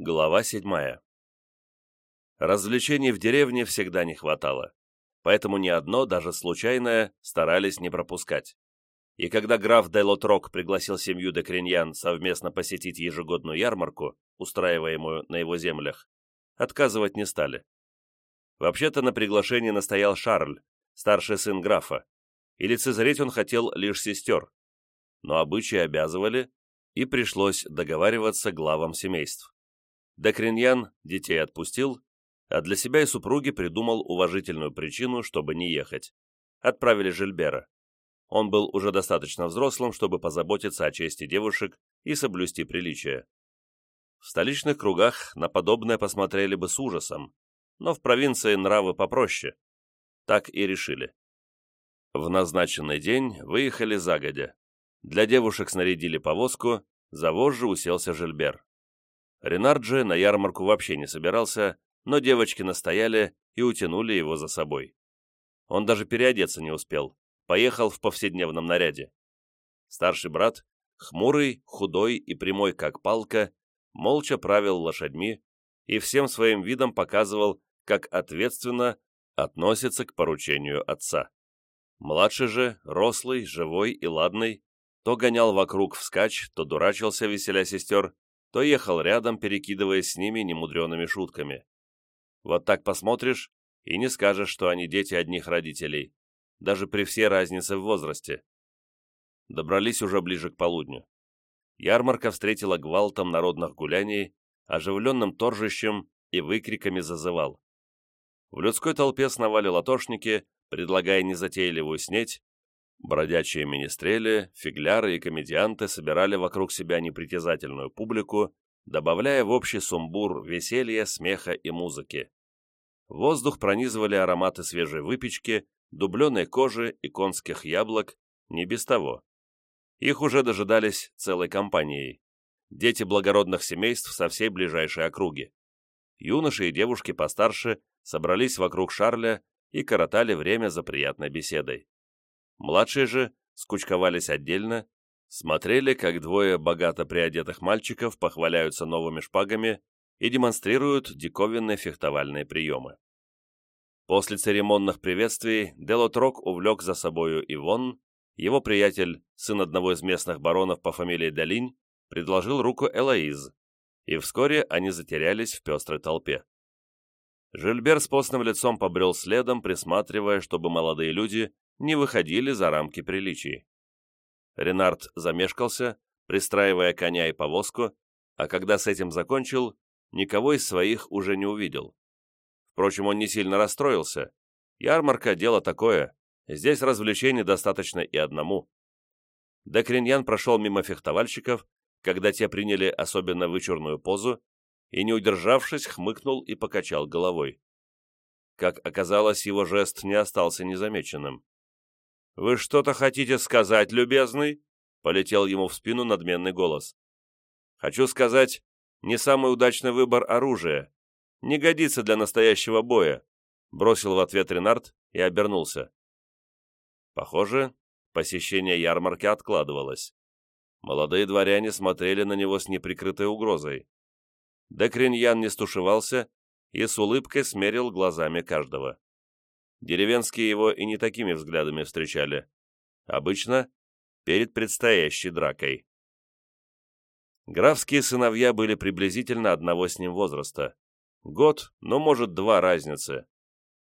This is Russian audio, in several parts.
Глава седьмая. Развлечений в деревне всегда не хватало, поэтому ни одно, даже случайное, старались не пропускать. И когда граф де Лотрок пригласил семью де Криньян совместно посетить ежегодную ярмарку, устраиваемую на его землях, отказывать не стали. Вообще-то на приглашении настоял Шарль, старший сын графа, и лицезреть он хотел лишь сестер, но обычаи обязывали, и пришлось договариваться главам семейств. Декриньян детей отпустил, а для себя и супруги придумал уважительную причину, чтобы не ехать. Отправили Жильбера. Он был уже достаточно взрослым, чтобы позаботиться о чести девушек и соблюсти приличие. В столичных кругах на подобное посмотрели бы с ужасом, но в провинции нравы попроще. Так и решили. В назначенный день выехали загодя. Для девушек снарядили повозку, за вожжи уселся Жильбер. Ренарджи на ярмарку вообще не собирался, но девочки настояли и утянули его за собой. Он даже переодеться не успел, поехал в повседневном наряде. Старший брат, хмурый, худой и прямой как палка, молча правил лошадьми и всем своим видом показывал, как ответственно относится к поручению отца. Младший же, рослый, живой и ладный, то гонял вокруг вскачь, то дурачился, веселя сестер, то ехал рядом, перекидываясь с ними немудреными шутками. Вот так посмотришь и не скажешь, что они дети одних родителей, даже при всей разнице в возрасте. Добрались уже ближе к полудню. Ярмарка встретила гвалтом народных гуляний, оживленным торжищем и выкриками зазывал. В людской толпе сновали латошники, предлагая незатейливую снеть, Бродячие министрели, фигляры и комедианты собирали вокруг себя непритязательную публику, добавляя в общий сумбур веселья, смеха и музыки. Воздух пронизывали ароматы свежей выпечки, дубленой кожи и конских яблок, не без того. Их уже дожидались целой компанией. Дети благородных семейств со всей ближайшей округи. Юноши и девушки постарше собрались вокруг Шарля и коротали время за приятной беседой. Младшие же скучковались отдельно, смотрели, как двое богато приодетых мальчиков похваляются новыми шпагами и демонстрируют диковинные фехтовальные приемы. После церемонных приветствий Делотрок увлек за собою Ивон, его приятель, сын одного из местных баронов по фамилии Долинь, предложил руку Элоиз, и вскоре они затерялись в пестрой толпе. Жильбер с постным лицом побрел следом, присматривая, чтобы молодые люди не выходили за рамки приличий. Ренард замешкался, пристраивая коня и повозку, а когда с этим закончил, никого из своих уже не увидел. Впрочем, он не сильно расстроился. Ярмарка – дело такое, здесь развлечений достаточно и одному. Декриньян прошел мимо фехтовальщиков, когда те приняли особенно вычурную позу, и, не удержавшись, хмыкнул и покачал головой. Как оказалось, его жест не остался незамеченным. «Вы что-то хотите сказать, любезный?» — полетел ему в спину надменный голос. «Хочу сказать, не самый удачный выбор оружия. Не годится для настоящего боя», — бросил в ответ Ренард и обернулся. Похоже, посещение ярмарки откладывалось. Молодые дворяне смотрели на него с неприкрытой угрозой. Декриньян не стушевался и с улыбкой смерил глазами каждого. Деревенские его и не такими взглядами встречали. Обычно перед предстоящей дракой. Графские сыновья были приблизительно одного с ним возраста. Год, ну, может, два разницы.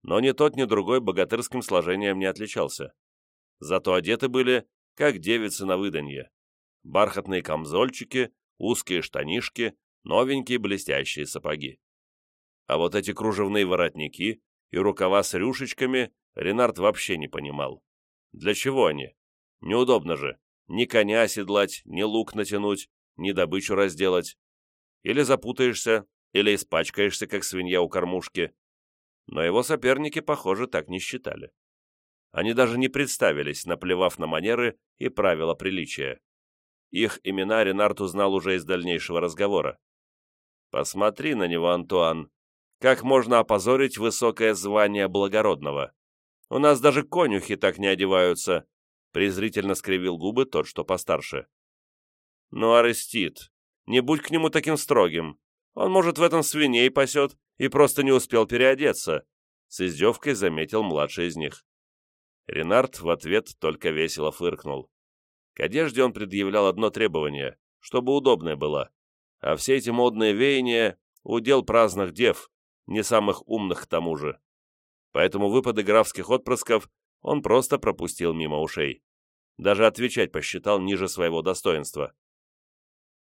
Но ни тот, ни другой богатырским сложением не отличался. Зато одеты были, как девицы на выданье. Бархатные камзольчики, узкие штанишки, новенькие блестящие сапоги. А вот эти кружевные воротники, и рукава с рюшечками Ренард вообще не понимал. Для чего они? Неудобно же. Ни коня оседлать, ни лук натянуть, ни добычу разделать. Или запутаешься, или испачкаешься, как свинья у кормушки. Но его соперники, похоже, так не считали. Они даже не представились, наплевав на манеры и правила приличия. Их имена Ренард узнал уже из дальнейшего разговора. «Посмотри на него, Антуан», как можно опозорить высокое звание благородного? У нас даже конюхи так не одеваются, презрительно скривил губы тот, что постарше. Ну, Арестит, не будь к нему таким строгим. Он, может, в этом свиней пасет и просто не успел переодеться», с издевкой заметил младший из них. Ренард в ответ только весело фыркнул. К одежде он предъявлял одно требование, чтобы удобная была, а все эти модные веяния — удел праздных дев, не самых умных к тому же. Поэтому выпады графских отпрысков он просто пропустил мимо ушей. Даже отвечать посчитал ниже своего достоинства.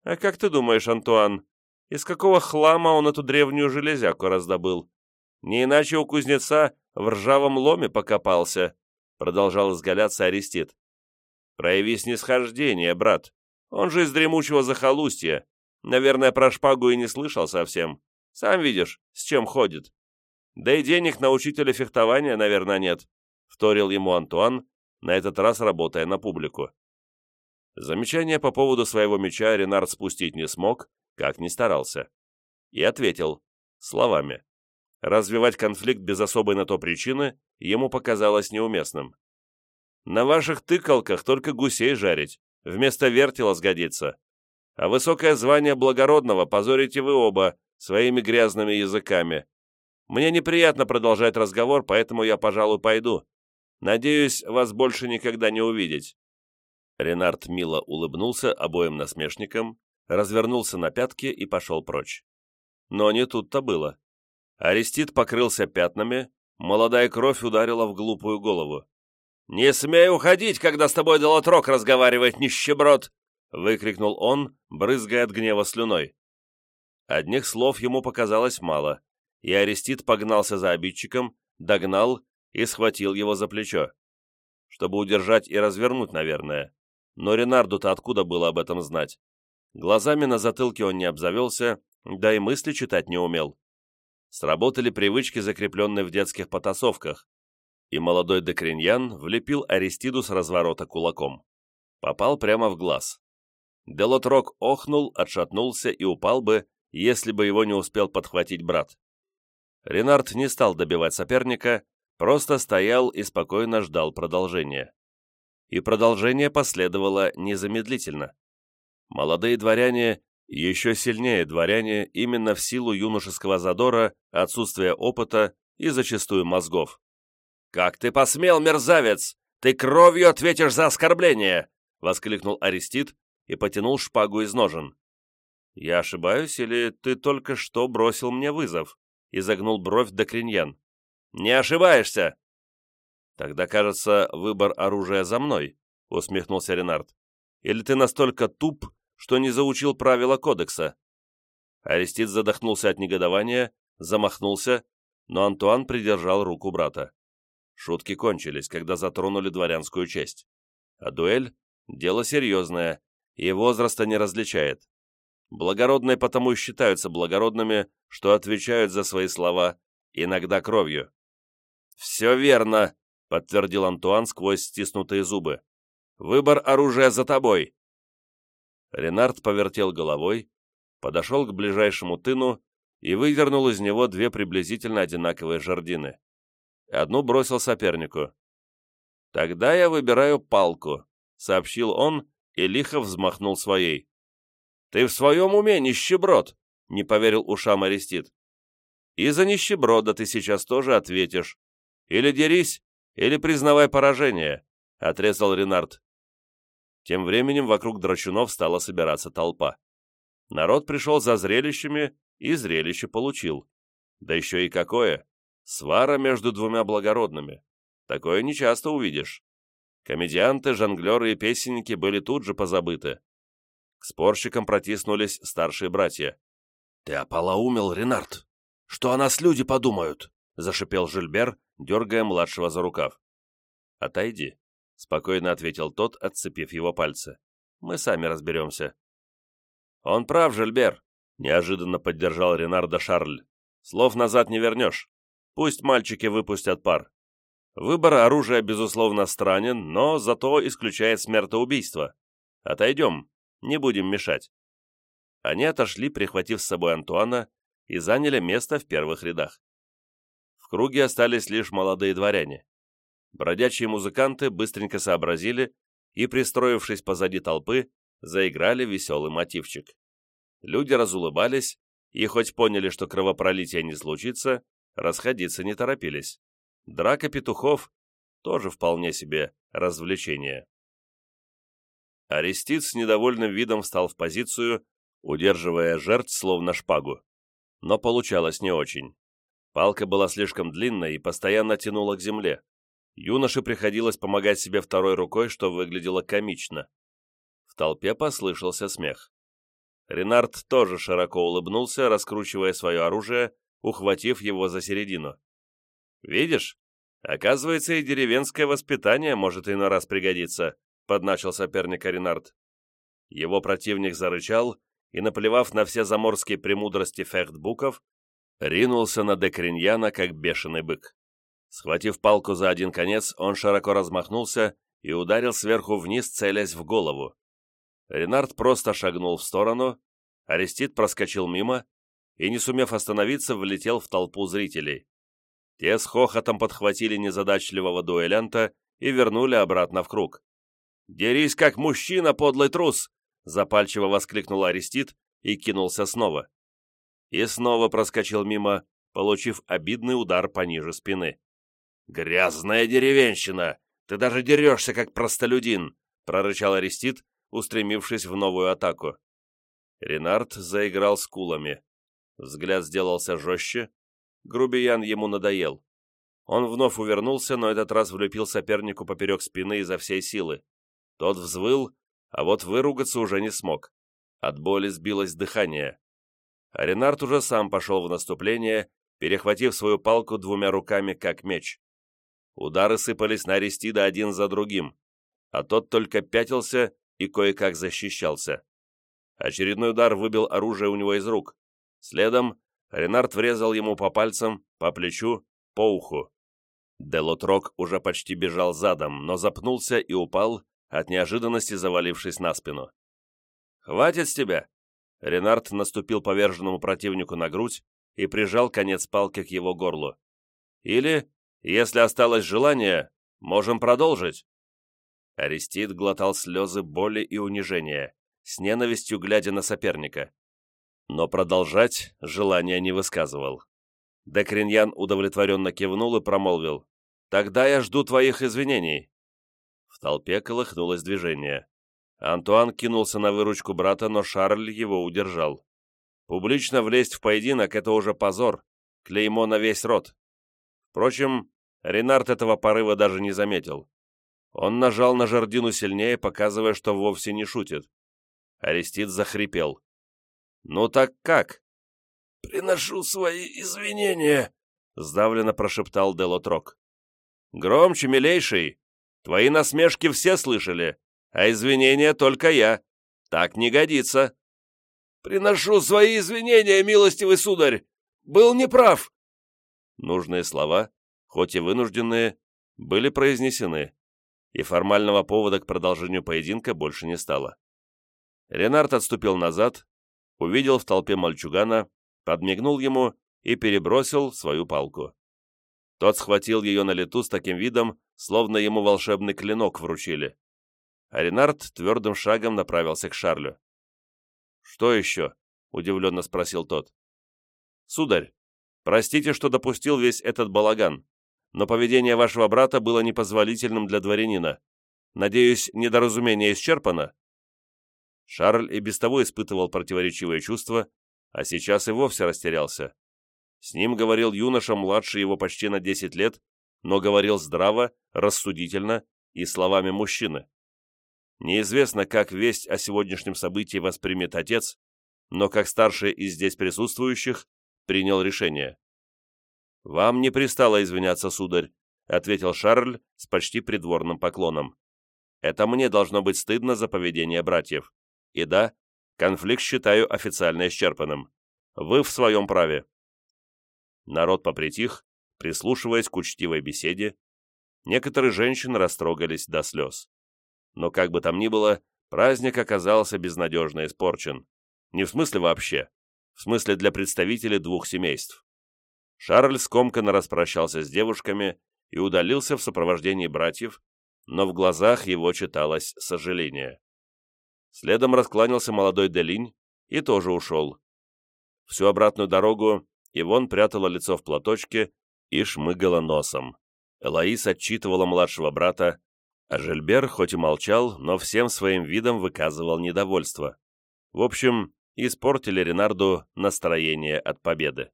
«А как ты думаешь, Антуан, из какого хлама он эту древнюю железяку раздобыл? Не иначе у кузнеца в ржавом ломе покопался», продолжал изгаляться Арестит. «Прояви снисхождение, брат. Он же из дремучего захолустья. Наверное, про шпагу и не слышал совсем. Сам видишь, с чем ходит. Да и денег на учителя фехтования, наверное, нет», вторил ему Антуан, на этот раз работая на публику. Замечание по поводу своего меча Ренард спустить не смог, как ни старался. И ответил, словами. Развивать конфликт без особой на то причины ему показалось неуместным. «На ваших тыкалках только гусей жарить, вместо вертела сгодится. А высокое звание благородного позорите вы оба своими грязными языками. Мне неприятно продолжать разговор, поэтому я, пожалуй, пойду. Надеюсь, вас больше никогда не увидеть». Ренард мило улыбнулся обоим насмешникам, развернулся на пятки и пошел прочь. Но не тут-то было. Арестит покрылся пятнами, молодая кровь ударила в глупую голову. «Не смей уходить, когда с тобой Долотрок разговаривает, нищеброд!» — выкрикнул он, брызгая от гнева слюной. Одних слов ему показалось мало, и Арестит погнался за обидчиком, догнал и схватил его за плечо. Чтобы удержать и развернуть, наверное. Но Ренарду-то откуда было об этом знать? Глазами на затылке он не обзавелся, да и мысли читать не умел. Сработали привычки, закрепленные в детских потасовках, и молодой Декриньян влепил Аристиду с разворота кулаком. Попал прямо в глаз. Делотрок охнул, отшатнулся и упал бы, если бы его не успел подхватить брат. Ренард не стал добивать соперника, просто стоял и спокойно ждал продолжения. И продолжение последовало незамедлительно. Молодые дворяне, еще сильнее дворяне, именно в силу юношеского задора, отсутствия опыта и зачастую мозгов. «Как ты посмел, мерзавец! Ты кровью ответишь за оскорбление!» — воскликнул Арестит и потянул шпагу из ножен. «Я ошибаюсь, или ты только что бросил мне вызов?» — изогнул бровь Докриньян. Не ошибаешься!» «Тогда, кажется, выбор оружия за мной», — усмехнулся Ренард. «Или ты настолько туп, что не заучил правила кодекса?» Арестит задохнулся от негодования, замахнулся, но Антуан придержал руку брата. Шутки кончились, когда затронули дворянскую честь. А дуэль — дело серьезное, и возраста не различает. Благородные потому и считаются благородными, что отвечают за свои слова, иногда кровью. «Все верно», — подтвердил Антуан сквозь стиснутые зубы. «Выбор оружия за тобой». Ренард повертел головой, подошел к ближайшему тыну и выдернул из него две приблизительно одинаковые жердины. Одну бросил сопернику. «Тогда я выбираю палку», — сообщил он и лихо взмахнул своей. «Ты в своем уме, нищеброд!» — не поверил ушам Арестит. «И за нищеброда ты сейчас тоже ответишь», или дерись, или признавай поражение», — отрезал Ренард. Тем временем вокруг драчунов стала собираться толпа. Народ пришел за зрелищами и зрелище получил. Да еще и какое! Свара между двумя благородными. Такое нечасто увидишь. Комедианты, жонглеры и песенники были тут же позабыты. К спорщикам протиснулись старшие братья. «Ты ополоумел, Ренард! Что о нас люди подумают?» — зашипел Жильбер, дергая младшего за рукав. «Отойди», — спокойно ответил тот, отцепив его пальцы. «Мы сами разберемся». «Он прав, Жильбер», — неожиданно поддержал Ренардо Шарль. «Слов назад не вернешь. Пусть мальчики выпустят пар. Выбор оружия, безусловно, странен, но зато исключает смертоубийство. Отойдем, не будем мешать». Они отошли, прихватив с собой Антуана, и заняли место в первых рядах круге остались лишь молодые дворяне. Бродячие музыканты быстренько сообразили и, пристроившись позади толпы, заиграли веселый мотивчик. Люди разулыбались, и хоть поняли, что кровопролития не случится, расходиться не торопились. Драка петухов — тоже вполне себе развлечение. Арестит с недовольным видом встал в позицию, удерживая жертв словно шпагу. Но получалось не очень. Палка была слишком длинной и постоянно тянула к земле. Юноше приходилось помогать себе второй рукой, что выглядело комично. В толпе послышался смех. Ренард тоже широко улыбнулся, раскручивая свое оружие, ухватив его за середину. «Видишь? Оказывается, и деревенское воспитание может иной раз пригодиться», — подначил соперника Ренард. Его противник зарычал и, наплевав на все заморские премудрости фехтбуков, ринулся на Декриньяна, как бешеный бык. Схватив палку за один конец, он широко размахнулся и ударил сверху вниз, целясь в голову. Ренард просто шагнул в сторону, Арестит проскочил мимо и, не сумев остановиться, влетел в толпу зрителей. Те с хохотом подхватили незадачливого дуэлянта и вернули обратно в круг. «Дерись, как мужчина, подлый трус!» запальчиво воскликнул Арестит и кинулся снова. И снова проскочил мимо, получив обидный удар пониже спины. «Грязная деревенщина! Ты даже дерешься, как простолюдин!» прорычал Арестит, устремившись в новую атаку. Ренард заиграл с кулами. Взгляд сделался жестче. Грубиян ему надоел. Он вновь увернулся, но этот раз влепил сопернику поперек спины изо всей силы. Тот взвыл, а вот выругаться уже не смог. От боли сбилось дыхание. А Ренард уже сам пошел в наступление, перехватив свою палку двумя руками, как меч. Удары сыпались на Аристида один за другим, а тот только пятился и кое-как защищался. Очередной удар выбил оружие у него из рук. Следом Ренард врезал ему по пальцам, по плечу, по уху. Делотрок уже почти бежал задом, но запнулся и упал, от неожиданности завалившись на спину. «Хватит с тебя!» Ренард наступил поверженному противнику на грудь и прижал конец палки к его горлу. «Или, если осталось желание, можем продолжить!» Арестит глотал слезы боли и унижения, с ненавистью глядя на соперника. Но продолжать желания не высказывал. Декриньян удовлетворенно кивнул и промолвил. «Тогда я жду твоих извинений». Толпе колыхнулось движение. Антуан кинулся на выручку брата, но Шарль его удержал. Публично влезть в поединок — это уже позор, клеймо на весь род. Впрочем, Ренард этого порыва даже не заметил. Он нажал на жердину сильнее, показывая, что вовсе не шутит. Арестит захрипел. «Ну так как?» «Приношу свои извинения», — сдавленно прошептал Делотрок. «Громче, милейший! Твои насмешки все слышали, а извинения только я. Так не годится. Приношу свои извинения, милостивый сударь. Был неправ. Нужные слова, хоть и вынужденные, были произнесены, и формального повода к продолжению поединка больше не стало. Ренард отступил назад, увидел в толпе мальчугана, подмигнул ему и перебросил свою палку. Тот схватил ее на лету с таким видом, словно ему волшебный клинок вручили. А твердым шагом направился к Шарлю. «Что еще?» — удивленно спросил тот. «Сударь, простите, что допустил весь этот балаган, но поведение вашего брата было непозволительным для дворянина. Надеюсь, недоразумение исчерпано?» Шарль и без того испытывал противоречивые чувства, а сейчас и вовсе растерялся. С ним говорил юноша, младше его почти на 10 лет, но говорил здраво, рассудительно и словами мужчины. Неизвестно, как весть о сегодняшнем событии воспримет отец, но как старший из здесь присутствующих принял решение. «Вам не пристало извиняться, сударь», — ответил Шарль с почти придворным поклоном. «Это мне должно быть стыдно за поведение братьев. И да, конфликт считаю официально исчерпанным. Вы в своем праве». Народ попритих, прислушиваясь к учтивой беседе. Некоторые женщины растрогались до слез. Но как бы там ни было, праздник оказался безнадежно испорчен. Не в смысле вообще, в смысле для представителей двух семейств. Шарль скомканно распрощался с девушками и удалился в сопровождении братьев, но в глазах его читалось сожаление. Следом раскланялся молодой Делинь и тоже ушел. Всю обратную дорогу Ивон прятала лицо в платочке и шмыгала носом. Элоиз отчитывала младшего брата, а Жильбер хоть и молчал, но всем своим видом выказывал недовольство. В общем, испортили Ренарду настроение от победы.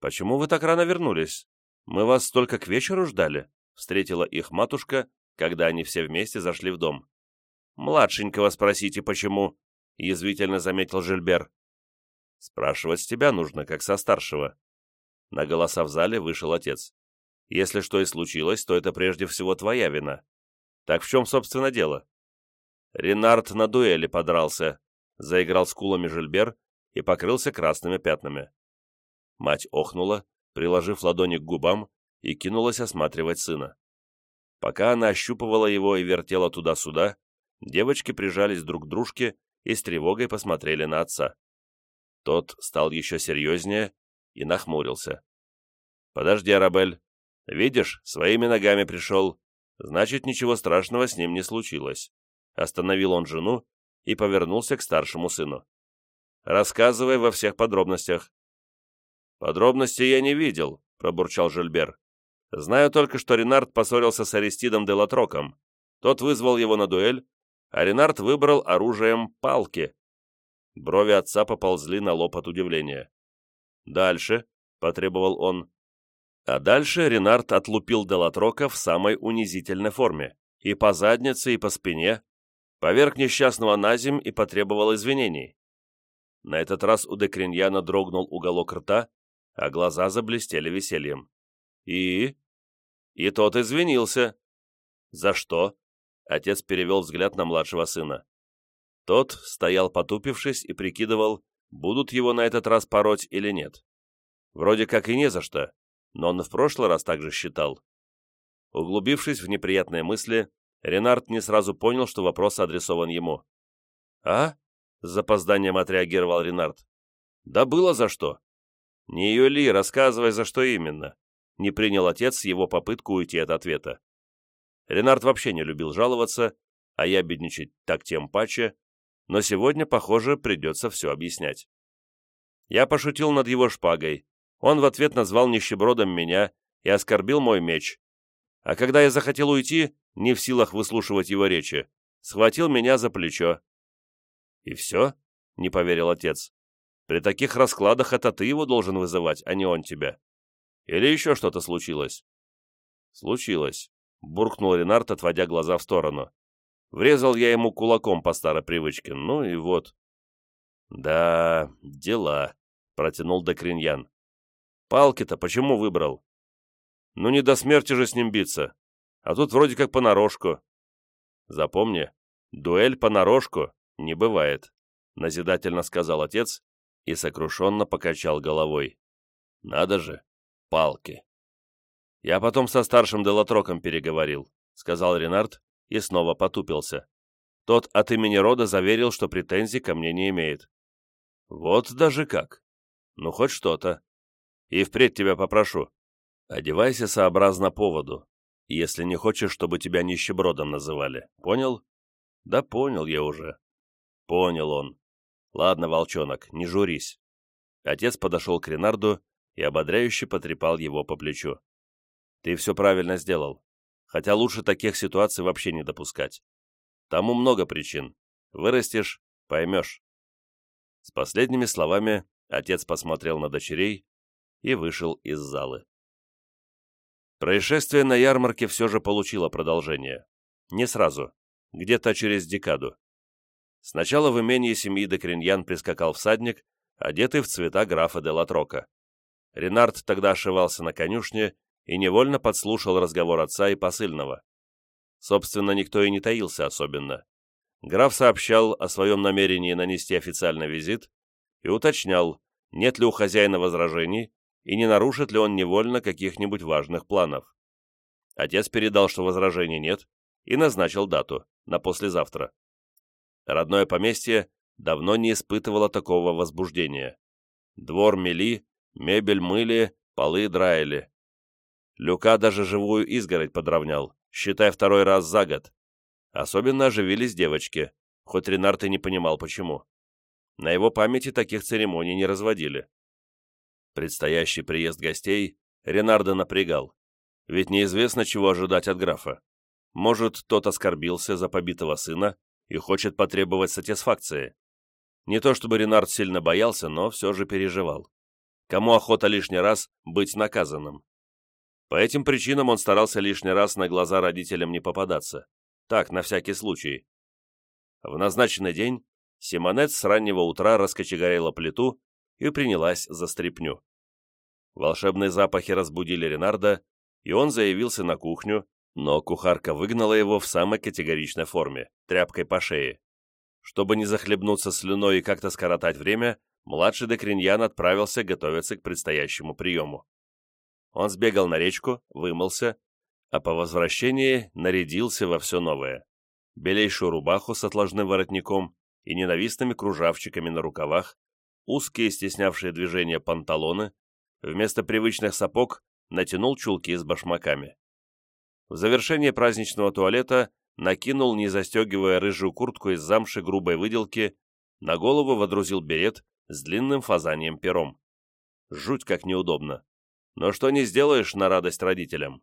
«Почему вы так рано вернулись? Мы вас только к вечеру ждали», — встретила их матушка, когда они все вместе зашли в дом. «Младшенького спросите, почему?» — язвительно заметил Жильбер. «Спрашивать с тебя нужно, как со старшего». На голоса в зале вышел отец. Если что и случилось, то это прежде всего твоя вина. Так в чем, собственно, дело? Ренард на дуэли подрался, заиграл скулами Жильбер и покрылся красными пятнами. Мать охнула, приложив ладони к губам, и кинулась осматривать сына. Пока она ощупывала его и вертела туда-сюда, девочки прижались друг к дружке и с тревогой посмотрели на отца. Тот стал еще серьезнее и нахмурился. «Подожди, Арабель, Видишь, своими ногами пришел. Значит, ничего страшного с ним не случилось. Остановил он жену и повернулся к старшему сыну. Рассказывай во всех подробностях. Подробностей я не видел, пробурчал Жильбер. Знаю только, что Ренард поссорился с Аристидом де Латроком. Тот вызвал его на дуэль, а Ренард выбрал оружием палки. Брови отца поползли на лоб от удивления. «Дальше», — потребовал он, а дальше Ренард отлупил Делатрока в самой унизительной форме. И по заднице, и по спине. Поверг несчастного на земь и потребовал извинений. На этот раз у Декриньяна дрогнул уголок рта, а глаза заблестели весельем. И... И тот извинился. За что? Отец перевел взгляд на младшего сына. Тот стоял потупившись и прикидывал, будут его на этот раз пороть или нет. Вроде как и не за что, но он в прошлый раз также считал. Углубившись в неприятные мысли, Ренард не сразу понял, что вопрос адресован ему. «А?» — с запозданием отреагировал Ренард. «Да было за что». «Не юли, рассказывай, за что именно», — не принял отец его попытку уйти от ответа. Ренард вообще не любил жаловаться, а я бедничать так тем паче, но сегодня, похоже, придется все объяснять. Я пошутил над его шпагой, он в ответ назвал нищебродом меня и оскорбил мой меч. А когда я захотел уйти, не в силах выслушивать его речи, схватил меня за плечо. «И все?» — не поверил отец. «При таких раскладах это ты его должен вызывать, а не он тебя. Или еще что-то случилось?» «Случилось», — буркнул Ренард, отводя глаза в сторону. Врезал я ему кулаком по старой привычке, ну и вот. «Да, дела», — протянул Декриньян. Палки-то почему выбрал? Ну не до смерти же с ним биться. А тут вроде как понарошку. Запомни, дуэль понарошку не бывает, назидательно сказал отец и сокрушенно покачал головой. Надо же, палки. Я потом со старшим Делатроком переговорил, сказал Ренард и снова потупился. Тот от имени рода заверил, что претензий ко мне не имеет. Вот даже как. Ну, хоть что-то. И впредь тебя попрошу, одевайся сообразно поводу, если не хочешь, чтобы тебя нищебродом называли. Понял? Да понял я уже. Понял он. Ладно, волчонок, не журись. Отец подошел к Ренарду и ободряюще потрепал его по плечу. Ты все правильно сделал. Хотя лучше таких ситуаций вообще не допускать. Тому много причин. Вырастешь — поймешь. С последними словами отец посмотрел на дочерей и вышел из залы. Происшествие на ярмарке все же получило продолжение. Не сразу, где-то через декаду. Сначала в имении семьи Декриньян прискакал всадник, одетый в цвета графа де Латрока. Ренард тогда ошивался на конюшне и невольно подслушал разговор отца и посыльного. Собственно, никто и не таился особенно. Граф сообщал о своем намерении нанести официальный визит и уточнял, нет ли у хозяина возражений, и не нарушит ли он невольно каких-нибудь важных планов. Отец передал, что возражений нет, и назначил дату, на послезавтра. Родное поместье давно не испытывало такого возбуждения. Двор мели, мебель мыли, полы драили. Люка даже живую изгородь подровнял, считай второй раз за год. Особенно оживились девочки, хоть Ренард и не понимал почему. На его памяти таких церемоний не разводили. Предстоящий приезд гостей Ренардо напрягал, ведь неизвестно, чего ожидать от графа. Может, тот оскорбился за побитого сына и хочет потребовать сатисфакции. Не то чтобы Ренард сильно боялся, но все же переживал. Кому охота лишний раз быть наказанным? По этим причинам он старался лишний раз на глаза родителям не попадаться. Так, на всякий случай. В назначенный день Симонет с раннего утра раскочегарила плиту и принялась за стряпню. Волшебные запахи разбудили Ренарда, и он заявился на кухню, но кухарка выгнала его в самой категоричной форме, тряпкой по шее. Чтобы не захлебнуться слюной и как-то скоротать время, младший Декриньян отправился готовиться к предстоящему приему. Он сбегал на речку, вымылся, а по возвращении нарядился во все новое. Белейшую рубаху с отложным воротником и ненавистными кружавчиками на рукавах, узкие стеснявшие движения панталоны, вместо привычных сапог натянул чулки с башмаками. В завершение праздничного туалета накинул, не застегивая рыжую куртку из замши грубой выделки, на голову водрузил берет с длинным фазанием пером. Жуть как неудобно. Но что не сделаешь на радость родителям.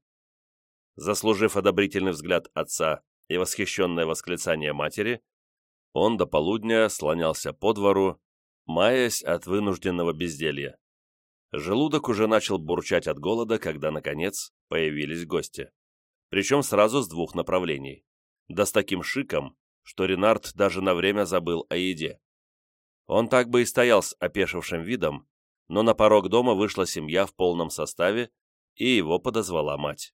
Заслужив одобрительный взгляд отца и восхищенное восклицание матери, он до полудня слонялся по двору, маясь от вынужденного безделья. Желудок уже начал бурчать от голода, когда, наконец, появились гости. Причем сразу с двух направлений. Да с таким шиком, что Ренард даже на время забыл о еде. Он так бы и стоял с опешившим видом, но на порог дома вышла семья в полном составе, и его подозвала мать.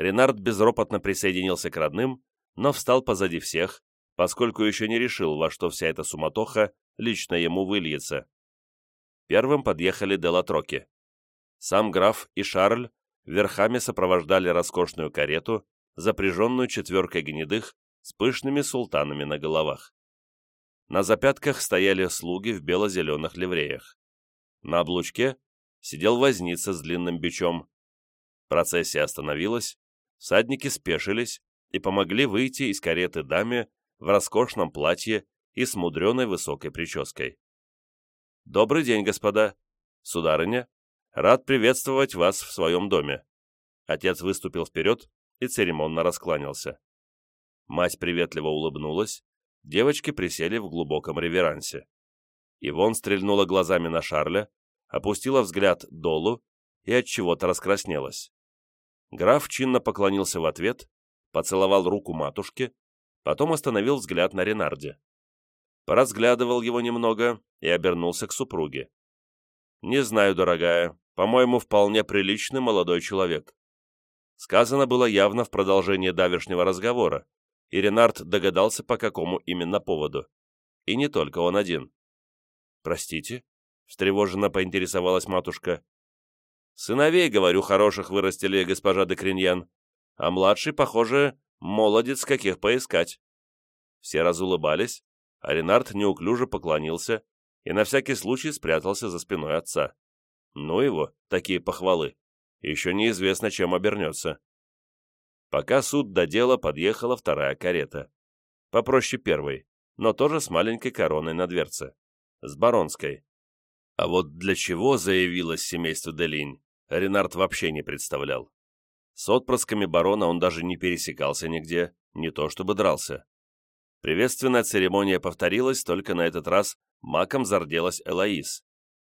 Ренард безропотно присоединился к родным, но встал позади всех, поскольку еще не решил, во что вся эта суматоха лично ему выльется. Первым подъехали Делатроки. Сам граф и Шарль верхами сопровождали роскошную карету, запряженную четверкой гнедых с пышными султанами на головах. На запятках стояли слуги в бело-зеленых ливреях. На облучке сидел возница с длинным бичом. Процессия остановилась, всадники спешились и помогли выйти из кареты даме в роскошном платье и с мудреной высокой прической. «Добрый день, господа! Сударыня, рад приветствовать вас в своем доме!» Отец выступил вперед и церемонно раскланялся. Мать приветливо улыбнулась, девочки присели в глубоком реверансе. Ивон стрельнула глазами на Шарля, опустила взгляд долу и от чего-то раскраснелась. Граф чинно поклонился в ответ, поцеловал руку матушке, потом остановил взгляд на Ренарде поразглядывал его немного и обернулся к супруге. «Не знаю, дорогая, по-моему, вполне приличный молодой человек». Сказано было явно в продолжении давешнего разговора, и Ренард догадался, по какому именно поводу. И не только он один. «Простите?» — встревоженно поинтересовалась матушка. «Сыновей, говорю, хороших вырастили госпожа де Криньян, а младший, похоже, молодец, каких поискать». Все разулыбались, а Ренард неуклюже поклонился и на всякий случай спрятался за спиной отца. Ну его, такие похвалы. Еще неизвестно, чем обернется. Пока суд до дела подъехала вторая карета. Попроще первой, но тоже с маленькой короной на дверце. С баронской. А вот для чего заявилось семейство Делинь, Ренард вообще не представлял. С отпрысками барона он даже не пересекался нигде, не то чтобы дрался. Приветственная церемония повторилась, только на этот раз маком зарделась Элоиз,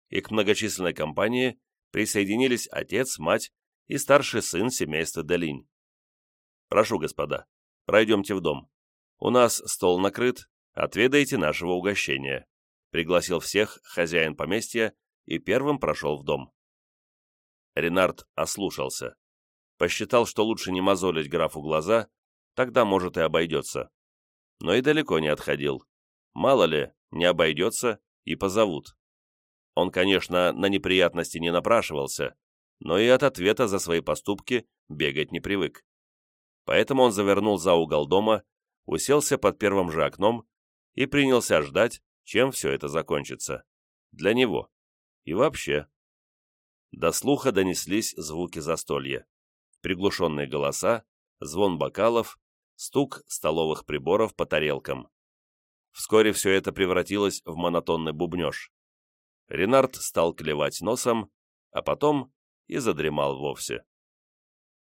и к многочисленной компании присоединились отец, мать и старший сын семейства Делинь. «Прошу, господа, пройдемте в дом. У нас стол накрыт, отведайте нашего угощения», пригласил всех хозяин поместья и первым прошел в дом. Ренард ослушался. Посчитал, что лучше не мозолить графу глаза, тогда, может, и обойдется но и далеко не отходил. Мало ли, не обойдется и позовут. Он, конечно, на неприятности не напрашивался, но и от ответа за свои поступки бегать не привык. Поэтому он завернул за угол дома, уселся под первым же окном и принялся ждать, чем все это закончится. Для него. И вообще. До слуха донеслись звуки застолья. Приглушенные голоса, звон бокалов, стук столовых приборов по тарелкам. Вскоре все это превратилось в монотонный бубнеж. Ренард стал клевать носом, а потом и задремал вовсе.